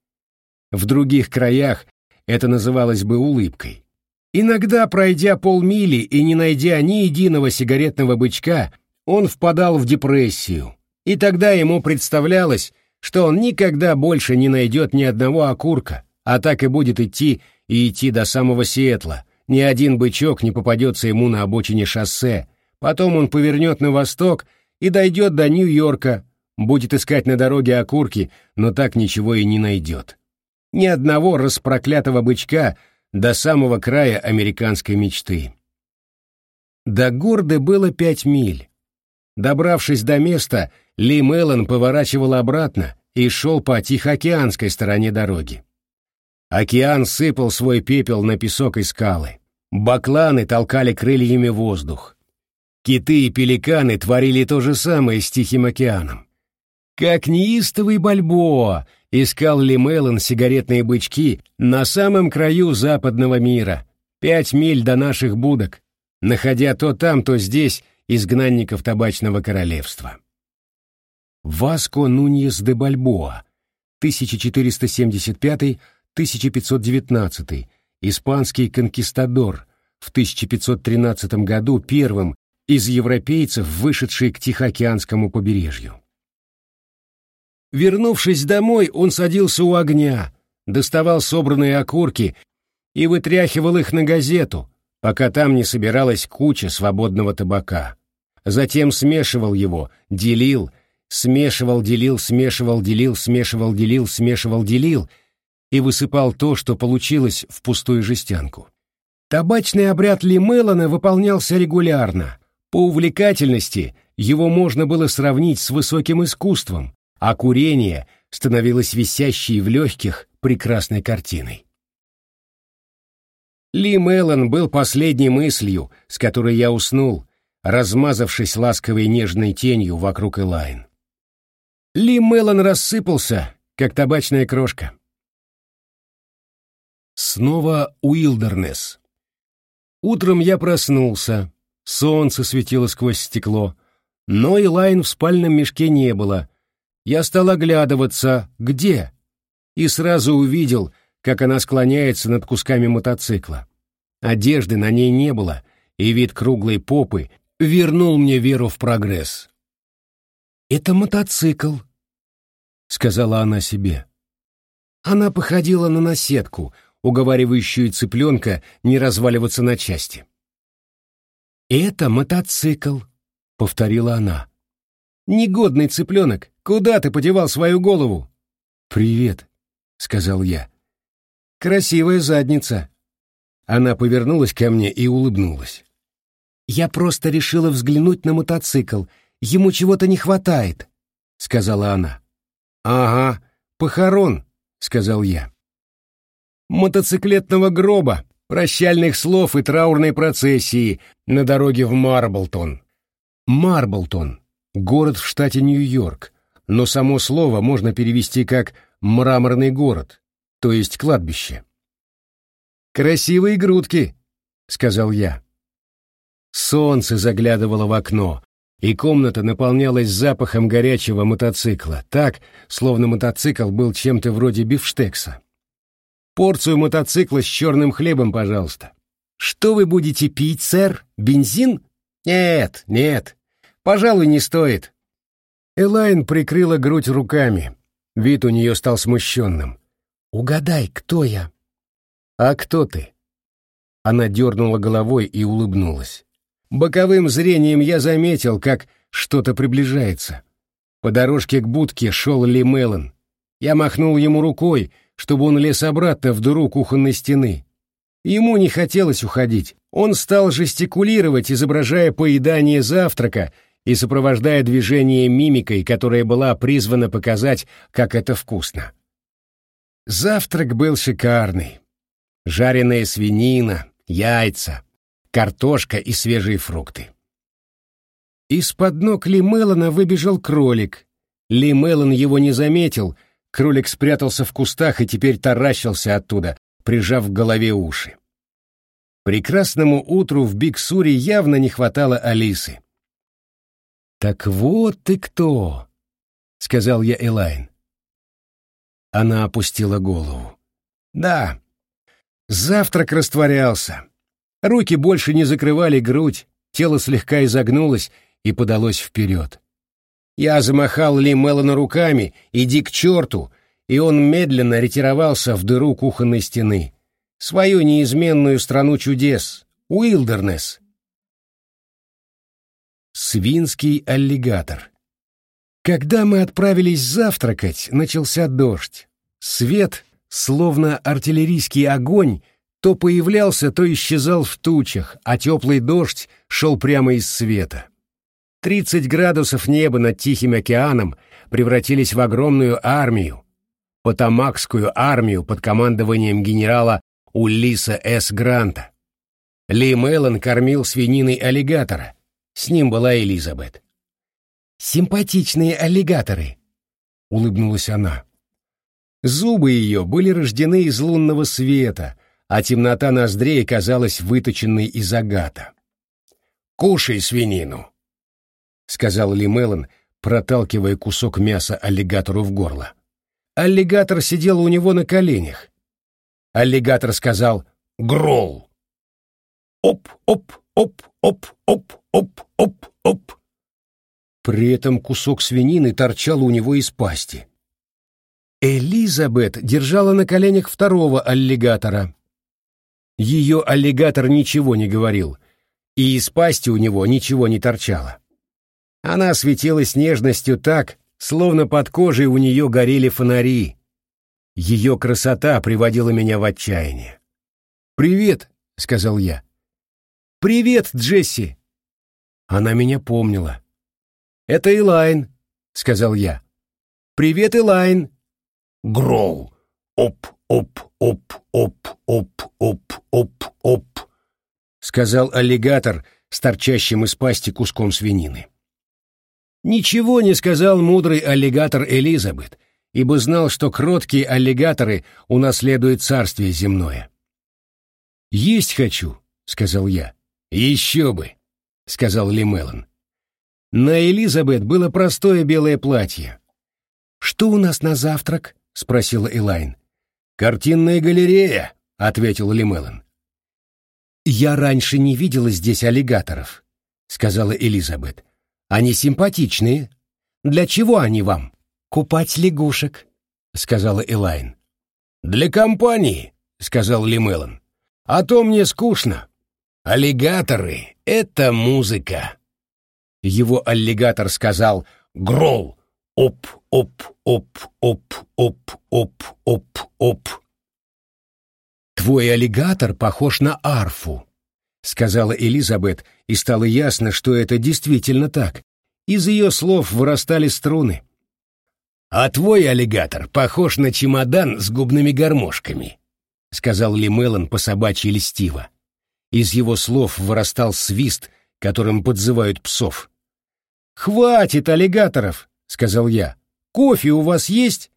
В других краях это называлось бы улыбкой. Иногда, пройдя полмили и не найдя ни единого сигаретного бычка, он впадал в депрессию, и тогда ему представлялось, что он никогда больше не найдет ни одного окурка, а так и будет идти и идти до самого Сиэтла. Ни один бычок не попадется ему на обочине шоссе. Потом он повернет на восток и дойдет до Нью-Йорка, будет искать на дороге окурки, но так ничего и не найдет. Ни одного распроклятого бычка до самого края американской мечты. До Горды было пять миль. Добравшись до места, ли Меллон поворачивал обратно и шел по Тихоокеанской стороне дороги. Океан сыпал свой пепел на песок и скалы. Бакланы толкали крыльями воздух. Киты и пеликаны творили то же самое с Тихим океаном. Как неистовый Бальбоа искал Ли Меллон сигаретные бычки на самом краю западного мира, пять миль до наших будок, находя то там, то здесь изгнанников табачного королевства. Васко Нуньес де Бальбоа, 1475-1519, испанский конкистадор, в 1513 году первым из европейцев, вышедший к Тихоокеанскому побережью. Вернувшись домой, он садился у огня, доставал собранные окурки и вытряхивал их на газету, пока там не собиралась куча свободного табака. Затем смешивал его, делил — смешивал, делил, смешивал, делил, смешивал, делил, смешивал, делил и высыпал то, что получилось в пустую жестянку. Табачный обряд Ли Меллона выполнялся регулярно. По увлекательности его можно было сравнить с высоким искусством, а курение становилось висящей в легких прекрасной картиной. Ли Меллон был последней мыслью, с которой я уснул, размазавшись ласковой нежной тенью вокруг Элайн. Ли Меллон рассыпался, как табачная крошка. Снова Уилдернесс. Утром я проснулся, солнце светило сквозь стекло, но Элайн в спальном мешке не было. Я стал оглядываться, где, и сразу увидел, как она склоняется над кусками мотоцикла. Одежды на ней не было, и вид круглой попы вернул мне веру в прогресс. «Это мотоцикл», — сказала она себе. Она походила на наседку, уговаривающую цыпленка не разваливаться на части. «Это мотоцикл», — повторила она. «Негодный цыпленок, куда ты подевал свою голову?» «Привет», — сказал я. «Красивая задница». Она повернулась ко мне и улыбнулась. «Я просто решила взглянуть на мотоцикл. Ему чего-то не хватает», — сказала она. «Ага, похорон», — сказал я мотоциклетного гроба, прощальных слов и траурной процессии на дороге в Марблтон. Марблтон — город в штате Нью-Йорк, но само слово можно перевести как «мраморный город», то есть кладбище. «Красивые грудки», — сказал я. Солнце заглядывало в окно, и комната наполнялась запахом горячего мотоцикла, так, словно мотоцикл был чем-то вроде бифштекса. Порцию мотоцикла с черным хлебом, пожалуйста. Что вы будете пить, сэр? Бензин? Нет, нет. Пожалуй, не стоит. Элайн прикрыла грудь руками. Вид у нее стал смущенным. «Угадай, кто я?» «А кто ты?» Она дернула головой и улыбнулась. Боковым зрением я заметил, как что-то приближается. По дорожке к будке шел Ли Меллон. Я махнул ему рукой, чтобы он лез обратно в дыру кухонной стены. Ему не хотелось уходить. Он стал жестикулировать, изображая поедание завтрака и сопровождая движение мимикой, которая была призвана показать, как это вкусно. Завтрак был шикарный. Жареная свинина, яйца, картошка и свежие фрукты. Из-под ног Ли Меллона выбежал кролик. Ли Меллон его не заметил, Кролик спрятался в кустах и теперь таращился оттуда, прижав к голове уши. Прекрасному утру в Биг-Суре явно не хватало Алисы. «Так вот ты кто!» — сказал я Элайн. Она опустила голову. «Да, завтрак растворялся. Руки больше не закрывали грудь, тело слегка изогнулось и подалось вперед. Я замахал Ли Меллона руками «Иди к черту!» и он медленно ретировался в дыру кухонной стены. Свою неизменную страну чудес — Уилдернесс. Свинский аллигатор. Когда мы отправились завтракать, начался дождь. Свет, словно артиллерийский огонь, то появлялся, то исчезал в тучах, а теплый дождь шел прямо из света. Тридцать градусов неба над Тихим океаном превратились в огромную армию, Потамакскую армию под командованием генерала Улиса С. Гранта. Ли Меллон кормил свининой аллигатора. С ним была Элизабет. «Симпатичные аллигаторы», — улыбнулась она. Зубы ее были рождены из лунного света, а темнота ноздрей казалась выточенной из агата. «Кушай свинину», — сказал Ли Меллон, проталкивая кусок мяса аллигатору в горло. Аллигатор сидел у него на коленях. Аллигатор сказал «Грол!» «Оп, оп, оп, оп, оп, оп, оп, оп!» При этом кусок свинины торчал у него из пасти. Элизабет держала на коленях второго аллигатора. Ее аллигатор ничего не говорил, и из пасти у него ничего не торчало. Она светилась нежностью так, словно под кожей у нее горели фонари. Ее красота приводила меня в отчаяние. «Привет», — сказал я. «Привет, Джесси!» Она меня помнила. «Это Элайн», — сказал я. «Привет, Элайн!» Гроу. Оп, оп, оп, оп, оп, оп, оп, оп, сказал аллигатор с торчащим из пасти куском свинины. Ничего не сказал мудрый аллигатор Элизабет, ибо знал, что кроткие аллигаторы унаследуют царствие земное. «Есть хочу», — сказал я. «Еще бы», — сказал Лимелон. На Элизабет было простое белое платье. «Что у нас на завтрак?» — спросила Элайн. «Картинная галерея», — ответил Лимелон. «Я раньше не видела здесь аллигаторов», — сказала Элизабет. Они симпатичные. Для чего они вам? Купать лягушек, сказала Элайн. Для компании, сказал Лимелон. А то мне скучно. Аллигаторы — это музыка. Его аллигатор сказал «Грол! Оп, оп, оп, оп, оп, оп, оп, оп». «Твой аллигатор похож на арфу», — сказала Элизабет, и стало ясно, что это действительно так. Из ее слов вырастали струны. «А твой аллигатор похож на чемодан с губными гармошками», — сказал Ли Меллон по собачьи льстиво. Из его слов вырастал свист, которым подзывают псов. «Хватит аллигаторов», — сказал я. «Кофе у вас есть?»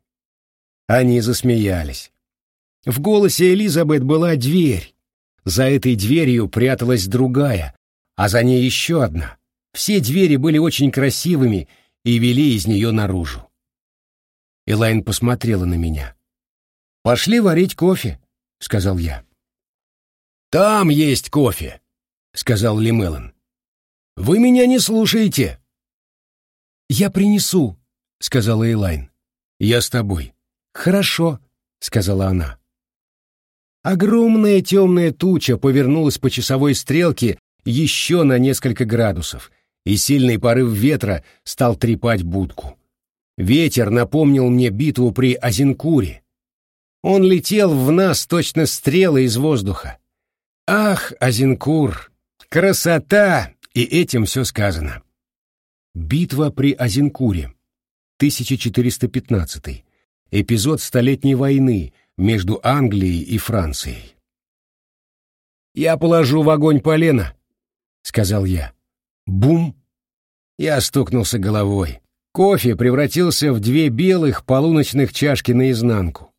Они засмеялись. В голосе Элизабет была дверь, за этой дверью пряталась другая, а за ней еще одна. Все двери были очень красивыми и вели из нее наружу. Элайн посмотрела на меня. «Пошли варить кофе», — сказал я. «Там есть кофе», — сказал Лимелон. «Вы меня не слушаете». «Я принесу», — сказала Элайн. «Я с тобой». «Хорошо», — сказала она. Огромная темная туча повернулась по часовой стрелке еще на несколько градусов, и сильный порыв ветра стал трепать будку. Ветер напомнил мне битву при Азинкуре. Он летел в нас точно стрелы из воздуха. Ах, Азинкур, красота! И этим все сказано. Битва при Азинкуре, 1415. Эпизод Столетней войны — между Англией и Францией. «Я положу в огонь полено», — сказал я. Бум! Я стукнулся головой. Кофе превратился в две белых полуночных чашки наизнанку.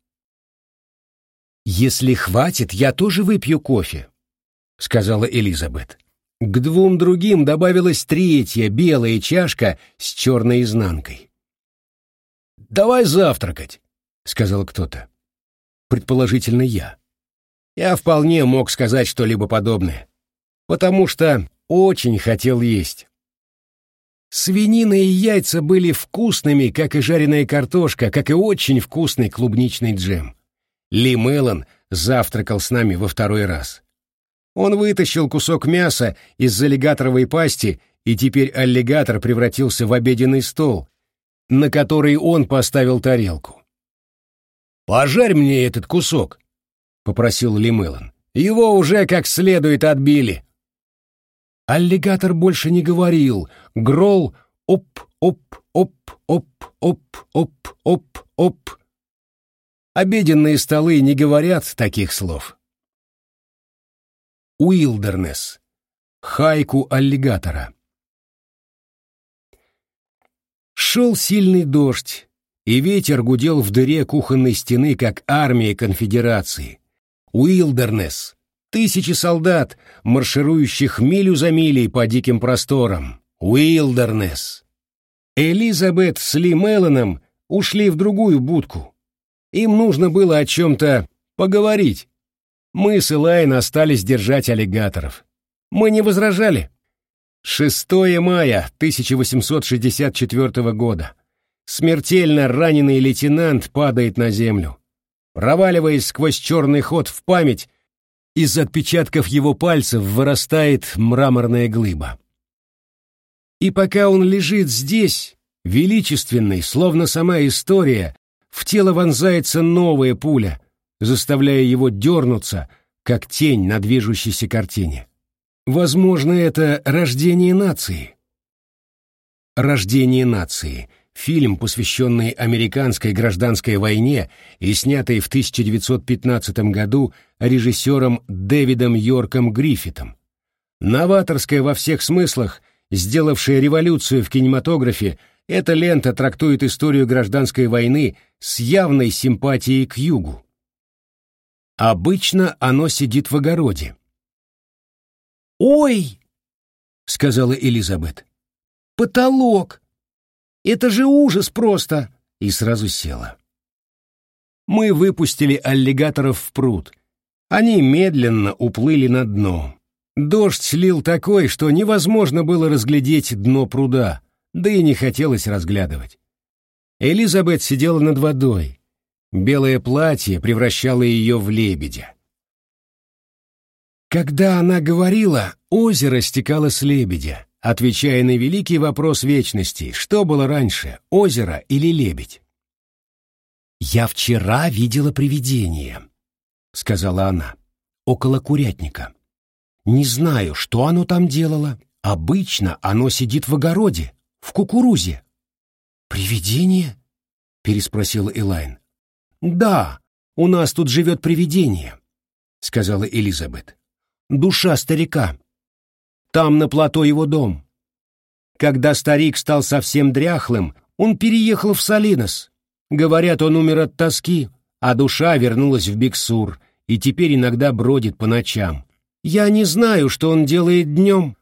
«Если хватит, я тоже выпью кофе», — сказала Элизабет. К двум другим добавилась третья белая чашка с черной изнанкой. «Давай завтракать», — сказал кто-то предположительно я. Я вполне мог сказать что-либо подобное, потому что очень хотел есть. Свинина и яйца были вкусными, как и жареная картошка, как и очень вкусный клубничный джем. Ли Меллон завтракал с нами во второй раз. Он вытащил кусок мяса из аллигаторовой пасти, и теперь аллигатор превратился в обеденный стол, на который он поставил тарелку. «Пожарь мне этот кусок», — попросил Лимелон. «Его уже как следует отбили». Аллигатор больше не говорил. Грол оп-оп-оп-оп-оп-оп-оп. Обеденные столы не говорят таких слов. Уилдернес. Хайку аллигатора. Шел сильный дождь, и ветер гудел в дыре кухонной стены, как армия конфедерации. Уилдернес. Тысячи солдат, марширующих милю за милей по диким просторам. Уилдернес. Элизабет с Ли Меллоном ушли в другую будку. Им нужно было о чем-то поговорить. Мы с Элайн остались держать аллигаторов. Мы не возражали. 6 мая 1864 года. Смертельно раненый лейтенант падает на землю. Проваливаясь сквозь черный ход в память, из отпечатков его пальцев вырастает мраморная глыба. И пока он лежит здесь, величественный, словно сама история, в тело вонзается новая пуля, заставляя его дернуться, как тень на движущейся картине. Возможно, это «Рождение нации». «Рождение нации» — фильм, посвященный американской гражданской войне и снятый в 1915 году режиссером Дэвидом Йорком Гриффитом. Новаторская во всех смыслах, сделавшая революцию в кинематографе, эта лента трактует историю гражданской войны с явной симпатией к югу. Обычно оно сидит в огороде. «Ой!» — сказала Элизабет. «Потолок! Это же ужас просто!» И сразу села. Мы выпустили аллигаторов в пруд. Они медленно уплыли на дно. Дождь слил такой, что невозможно было разглядеть дно пруда, да и не хотелось разглядывать. Элизабет сидела над водой. Белое платье превращало ее в лебедя. Когда она говорила, озеро стекало с лебедя, отвечая на великий вопрос вечности, что было раньше, озеро или лебедь. «Я вчера видела привидение», — сказала она, — «около курятника. Не знаю, что оно там делало. Обычно оно сидит в огороде, в кукурузе». «Привидение?» — переспросила Элайн. «Да, у нас тут живет привидение», — сказала Элизабет душа старика. Там на плато его дом. Когда старик стал совсем дряхлым, он переехал в Салинос. Говорят, он умер от тоски, а душа вернулась в Биксур и теперь иногда бродит по ночам. Я не знаю, что он делает днем.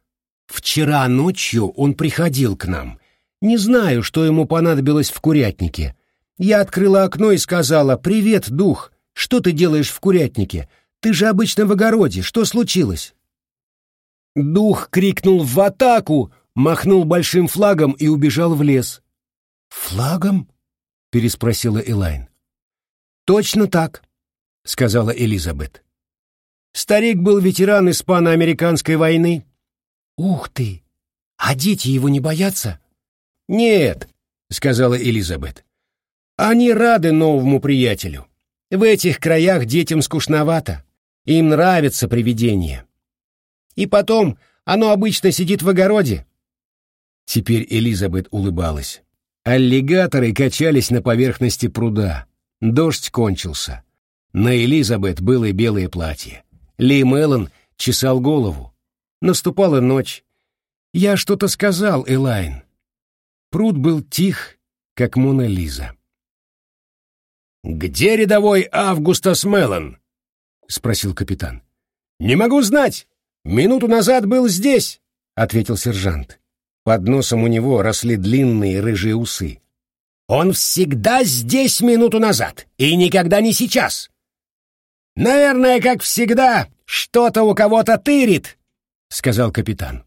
Вчера ночью он приходил к нам. Не знаю, что ему понадобилось в курятнике. Я открыла окно и сказала «Привет, дух! Что ты делаешь в курятнике? Ты же обычно в огороде. Что случилось?» Дух крикнул в атаку, махнул большим флагом и убежал в лес. «Флагом?» — переспросила Элайн. «Точно так», — сказала Элизабет. «Старик был ветеран испано-американской войны». «Ух ты! А дети его не боятся?» «Нет», — сказала Элизабет. «Они рады новому приятелю. В этих краях детям скучновато. Им нравится привидение. И потом, оно обычно сидит в огороде. Теперь Элизабет улыбалась. Аллигаторы качались на поверхности пруда. Дождь кончился. На Элизабет было белое платье. Ли Меллон чесал голову. Наступала ночь. Я что-то сказал, Элайн. Пруд был тих, как Мона Лиза. «Где рядовой Августас Меллон?» — спросил капитан. «Не могу знать. Минуту назад был здесь», — ответил сержант. Под носом у него росли длинные рыжие усы. «Он всегда здесь минуту назад, и никогда не сейчас». «Наверное, как всегда, что-то у кого-то тырит», — сказал капитан.